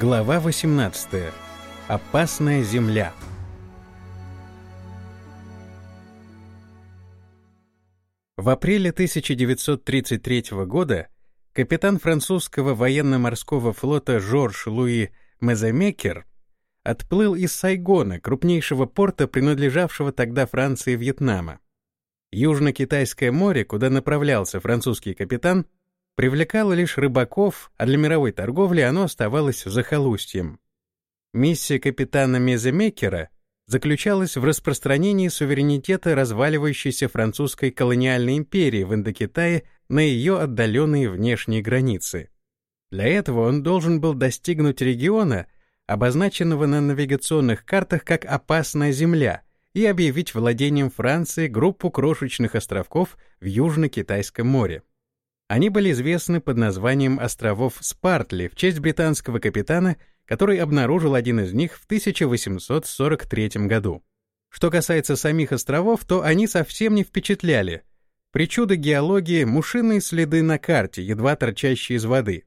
Глава 18. Опасная земля. В апреле 1933 года капитан французского военно-морского флота Жорж Луи Меземекер отплыл из Сайгона, крупнейшего порта, принадлежавшего тогда Франции и Вьетнама. Южно-Китайское море, куда направлялся французский капитан, привлекало лишь рыбаков, а для мировой торговли оно оставалось захолустьем. Миссия капитана Меземекера заключалась в распространении суверенитета разваливающейся французской колониальной империи в Индокитае на ее отдаленные внешние границы. Для этого он должен был достигнуть региона, обозначенного на навигационных картах как «опасная земля», и объявить владением Франции группу крошечных островков в Южно-Китайском море. Они были известны под названием островов Спартли в честь британского капитана, который обнаружил один из них в 1843 году. Что касается самих островов, то они совсем не впечатляли. Причуды геологии — мушиные следы на карте, едва торчащие из воды.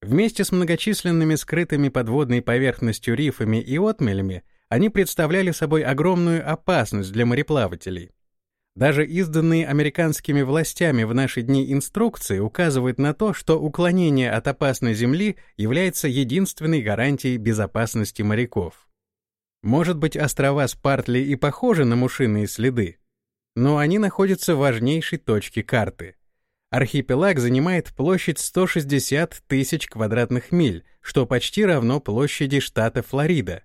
Вместе с многочисленными скрытыми подводной поверхностью рифами и отмелями они представляли собой огромную опасность для мореплавателей. Даже изданные американскими властями в наши дни инструкции указывают на то, что уклонение от опасной земли является единственной гарантией безопасности моряков. Может быть, острова Спартли и похожи на мушиные следы, но они находятся в важнейшей точке карты. Архипелаг занимает площадь 160 тысяч квадратных миль, что почти равно площади штата Флорида.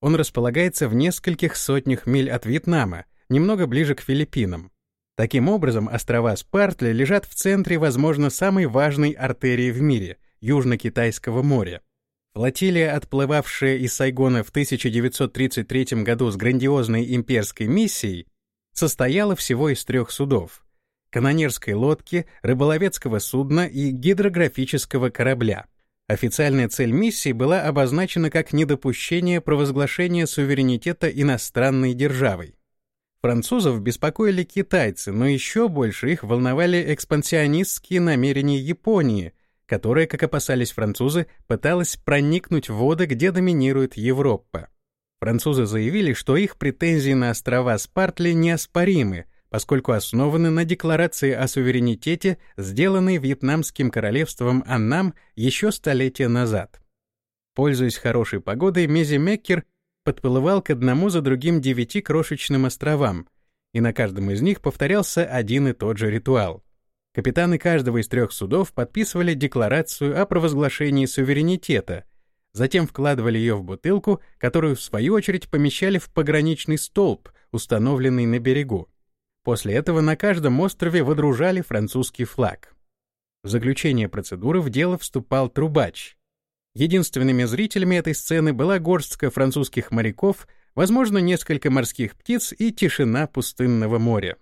Он располагается в нескольких сотнях миль от Вьетнама, немного ближе к Филиппинам. Таким образом, острова Спартли лежат в центре, возможно, самой важной артерии в мире — Южно-Китайского моря. Флотилия, отплывавшая из Сайгона в 1933 году с грандиозной имперской миссией, состояла всего из трех судов — канонерской лодки, рыболовецкого судна и гидрографического корабля. Официальная цель миссии была обозначена как недопущение провозглашения суверенитета иностранной державой. Французов беспокоили китайцы, но еще больше их волновали экспансионистские намерения Японии, которая, как опасались французы, пыталась проникнуть в воды, где доминирует Европа. Французы заявили, что их претензии на острова Спартли неоспоримы, поскольку основаны на декларации о суверенитете, сделанной Вьетнамским королевством Аннам еще столетия назад. Пользуясь хорошей погодой, Мези Меккер подплывал к одному за другим девяти крошечным островам, и на каждом из них повторялся один и тот же ритуал. Капитаны каждого из трех судов подписывали декларацию о провозглашении суверенитета, затем вкладывали ее в бутылку, которую в свою очередь помещали в пограничный столб, установленный на берегу. После этого на каждом острове водружали французский флаг. В заключение процедуры в дело вступал трубач, Единственными зрителями этой сцены была горстка французских моряков, возможно, несколько морских птиц и тишина пустынного моря.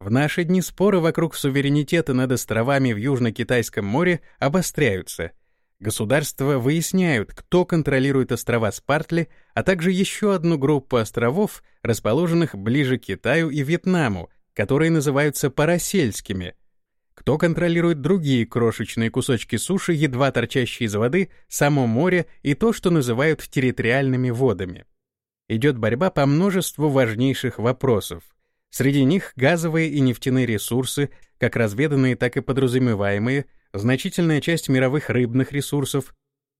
В наши дни споры вокруг суверенитета над островами в Южно-Китайском море обостряются. Государства выясняют, кто контролирует острова Спартли, а также еще одну группу островов, расположенных ближе к Китаю и Вьетнаму, которые называются парасельскими, кто контролирует другие крошечные кусочки суши, едва торчащие из воды, само море и то, что называют территориальными водами. Идет борьба по множеству важнейших вопросов. Среди них газовые и нефтяные ресурсы, как разведанные, так и подразумеваемые, значительная часть мировых рыбных ресурсов,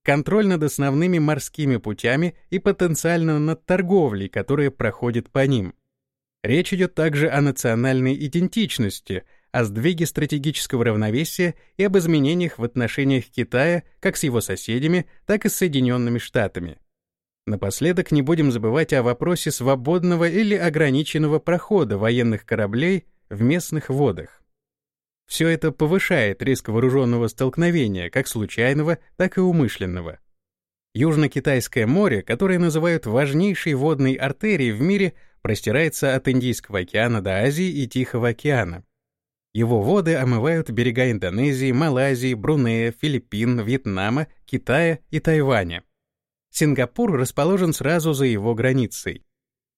контроль над основными морскими путями и потенциально над торговлей, которая проходит по ним. Речь идет также о национальной идентичности — о сдвиге стратегического равновесия и об изменениях в отношениях Китая как с его соседями, так и с Соединенными Штатами. Напоследок не будем забывать о вопросе свободного или ограниченного прохода военных кораблей в местных водах. Все это повышает риск вооруженного столкновения, как случайного, так и умышленного. Южно-Китайское море, которое называют важнейшей водной артерией в мире, простирается от Индийского океана до Азии и Тихого океана. Его воды омывают берега Индонезии, Малайзии, Брунея, Филиппин, Вьетнама, Китая и Тайваня. Сингапур расположен сразу за его границей.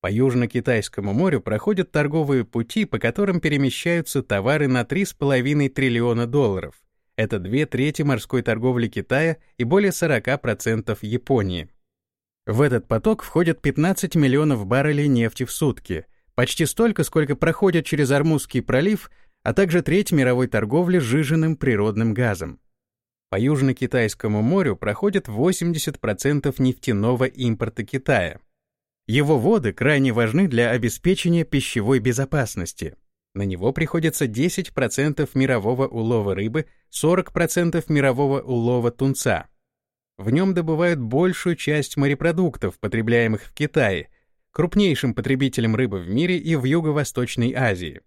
По Южно-Китайскому морю проходят торговые пути, по которым перемещаются товары на 3,5 триллиона долларов, Это две трети морской торговли Китая и более 40% Японии. В этот поток входят 15 миллионов баррелей нефти в сутки, почти столько, сколько проходят через Армузский пролив, а также треть мировой торговли сжиженным природным газом. По Южно-Китайскому морю проходит 80% нефтяного импорта Китая. Его воды крайне важны для обеспечения пищевой безопасности. На него приходится 10% мирового улова рыбы, 40% мирового улова тунца. В нем добывают большую часть морепродуктов, потребляемых в Китае, крупнейшим потребителем рыбы в мире и в Юго-Восточной Азии.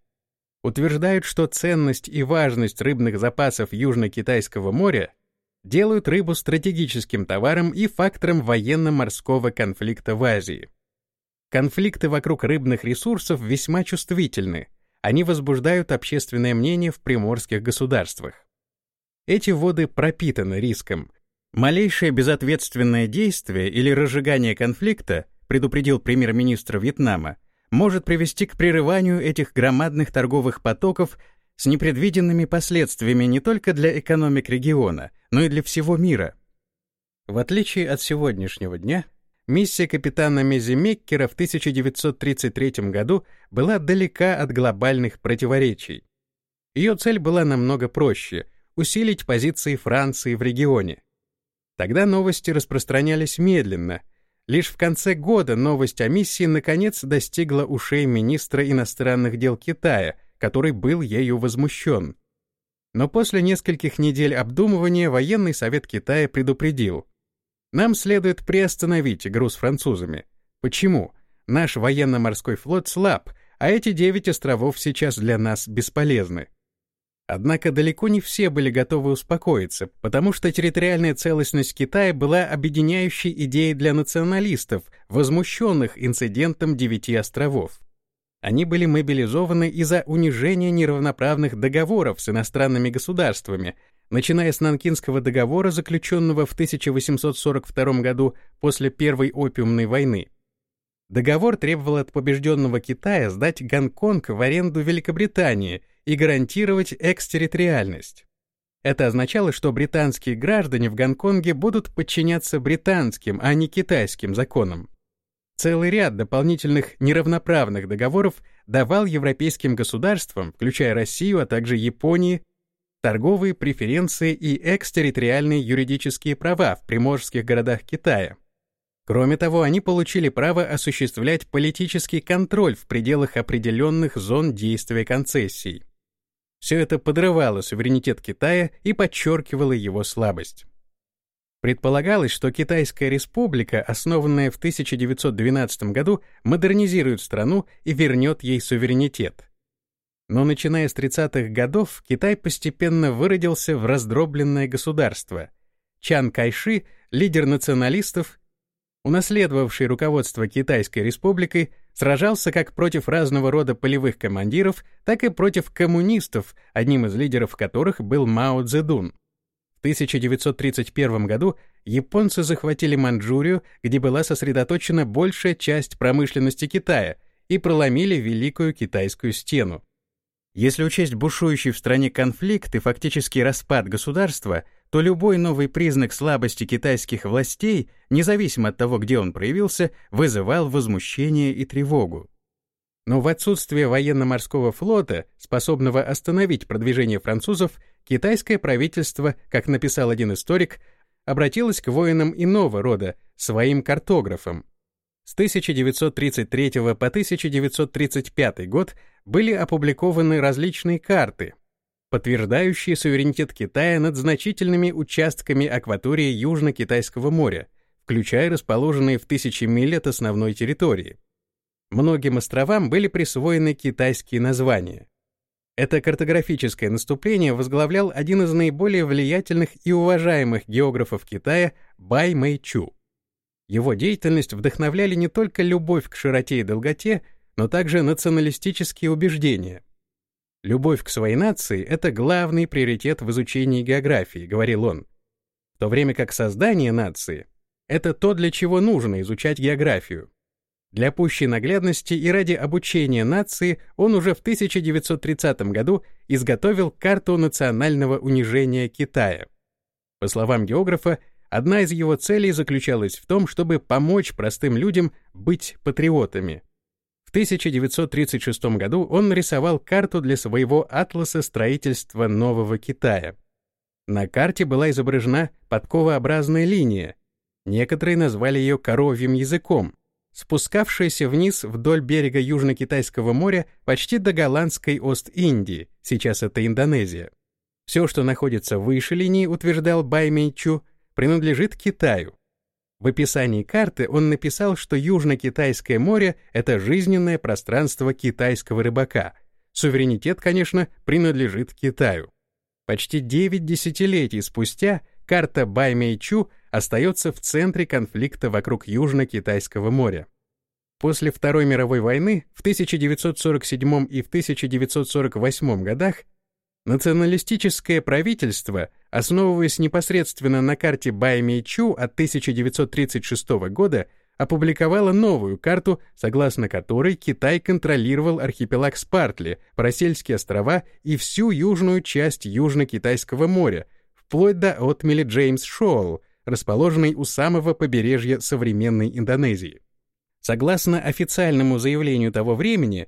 Утверждают, что ценность и важность рыбных запасов Южно-Китайского моря делают рыбу стратегическим товаром и фактором военно-морского конфликта в Азии. Конфликты вокруг рыбных ресурсов весьма чувствительны, они возбуждают общественное мнение в приморских государствах. Эти воды пропитаны риском. Малейшее безответственное действие или разжигание конфликта, предупредил премьер-министр Вьетнама, может привести к прерыванию этих громадных торговых потоков с непредвиденными последствиями не только для экономик региона, но и для всего мира. В отличие от сегодняшнего дня, миссия капитана Мезимеккера в 1933 году была далека от глобальных противоречий. Ее цель была намного проще — усилить позиции Франции в регионе. Тогда новости распространялись медленно. Лишь в конце года новость о миссии наконец достигла ушей министра иностранных дел Китая, который был ею возмущен. Но после нескольких недель обдумывания военный совет Китая предупредил. Нам следует приостановить игру с французами. Почему? Наш военно-морской флот слаб, а эти девять островов сейчас для нас бесполезны. Однако далеко не все были готовы успокоиться, потому что территориальная целостность Китая была объединяющей идеей для националистов, возмущенных инцидентом девяти островов. Они были мобилизованы из-за унижения неравноправных договоров с иностранными государствами, начиная с Нанкинского договора, заключенного в 1842 году после Первой опиумной войны. Договор требовал от побежденного Китая сдать Гонконг в аренду Великобритании и гарантировать экстерриториальность. Это означало, что британские граждане в Гонконге будут подчиняться британским, а не китайским законам. Целый ряд дополнительных неравноправных договоров давал европейским государствам, включая Россию, а также Японии, торговые преференции и экстерриториальные юридические права в приморских городах Китая. Кроме того, они получили право осуществлять политический контроль в пределах определенных зон действия концессий. Все это подрывало суверенитет Китая и подчеркивало его слабость. Предполагалось, что Китайская республика, основанная в 1912 году, модернизирует страну и вернет ей суверенитет. Но начиная с 30-х годов Китай постепенно выродился в раздробленное государство. Чан Кайши, лидер националистов, унаследовавший руководство Китайской республикой, сражался как против разного рода полевых командиров, так и против коммунистов, одним из лидеров которых был Мао Цзэдун. 1931 году японцы захватили Манчжурию, где была сосредоточена большая часть промышленности Китая, и проломили Великую Китайскую стену. Если учесть бушующий в стране конфликт и фактический распад государства, то любой новый признак слабости китайских властей, независимо от того, где он проявился, вызывал возмущение и тревогу. Но в отсутствие военно-морского флота, способного остановить продвижение французов, китайское правительство, как написал один историк, обратилось к воинам иного рода, своим картографам. С 1933 по 1935 год были опубликованы различные карты, подтверждающие суверенитет Китая над значительными участками акватории Южно-Китайского моря, включая расположенные в тысячи миль от основной территории. Многим островам были присвоены китайские названия. Это картографическое наступление возглавлял один из наиболее влиятельных и уважаемых географов Китая Бай Мэйчу. Его деятельность вдохновляли не только любовь к широте и долготе, но также националистические убеждения. «Любовь к своей нации — это главный приоритет в изучении географии», — говорил он. В то время как создание нации — это то, для чего нужно изучать географию. Для пущей наглядности и ради обучения нации он уже в 1930 году изготовил карту национального унижения Китая. По словам географа, одна из его целей заключалась в том, чтобы помочь простым людям быть патриотами. В 1936 году он нарисовал карту для своего атласа строительства Нового Китая. На карте была изображена подковообразная линия. Некоторые назвали ее коровьим языком — спускавшаяся вниз вдоль берега Южно-Китайского моря почти до голландской Ост-Индии, сейчас это Индонезия. Все, что находится выше линии, утверждал Баймейчу, принадлежит Китаю. В описании карты он написал, что Южно-Китайское море — это жизненное пространство китайского рыбака. Суверенитет, конечно, принадлежит Китаю. Почти 9 десятилетий спустя карта Баймейчу остается в центре конфликта вокруг Южно-Китайского моря. После Второй мировой войны в 1947 и в 1948 годах националистическое правительство, основываясь непосредственно на карте Баймейчу от 1936 года, опубликовало новую карту, согласно которой Китай контролировал архипелаг Спартли, Парасельские острова и всю южную часть Южно-Китайского моря, вплоть до отмели Джеймс Шоул, расположенной у самого побережья современной Индонезии. Согласно официальному заявлению того времени,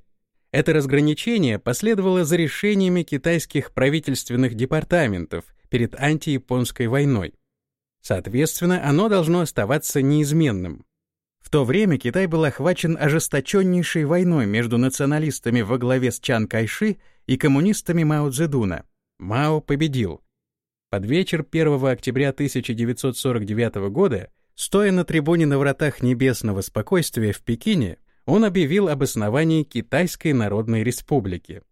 это разграничение последовало за решениями китайских правительственных департаментов перед антияпонской войной. Соответственно, оно должно оставаться неизменным. В то время Китай был охвачен ожесточеннейшей войной между националистами во главе с Чан Кайши и коммунистами Мао Цзэдуна. Мао победил, под вечер 1 октября 1949 года, стоя на трибуне на вратах небесного спокойствия в Пекине, он объявил об основании Китайской Народной Республики.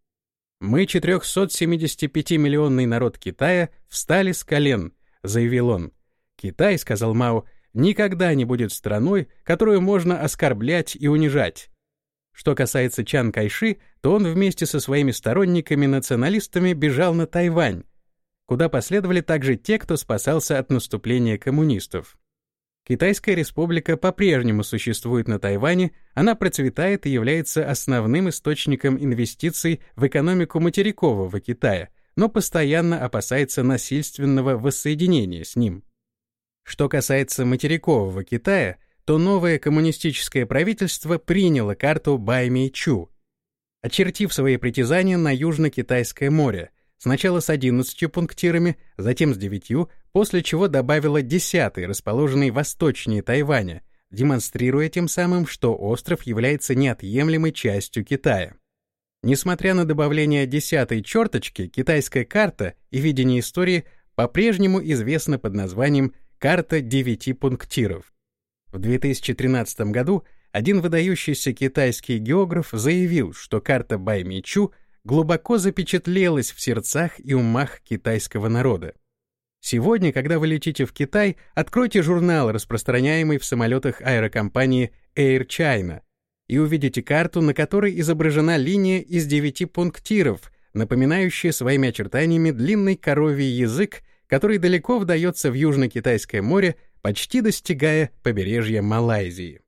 «Мы, 475-миллионный народ Китая, встали с колен», — заявил он. «Китай, — сказал Мао, — никогда не будет страной, которую можно оскорблять и унижать». Что касается Чан Кайши, то он вместе со своими сторонниками-националистами бежал на Тайвань, куда последовали также те, кто спасался от наступления коммунистов. Китайская республика по-прежнему существует на Тайване, она процветает и является основным источником инвестиций в экономику материкового Китая, но постоянно опасается насильственного воссоединения с ним. Что касается материкового Китая, то новое коммунистическое правительство приняло карту Баймей-Чу, очертив свои притязания на Южно-Китайское море, Сначала с 11 пунктирами, затем с 9, после чего добавила 10 расположенный восточнее Тайваня, демонстрируя тем самым, что остров является неотъемлемой частью Китая. Несмотря на добавление десятой черточки, китайская карта и видение истории по-прежнему известна под названием «Карта девяти пунктиров». В 2013 году один выдающийся китайский географ заявил, что карта Баймичу — глубоко запечатлелось в сердцах и умах китайского народа. Сегодня, когда вы летите в Китай, откройте журнал, распространяемый в самолетах аэрокомпании Air China, и увидите карту, на которой изображена линия из девяти пунктиров, напоминающая своими очертаниями длинный коровий язык, который далеко вдается в Южно-Китайское море, почти достигая побережья Малайзии.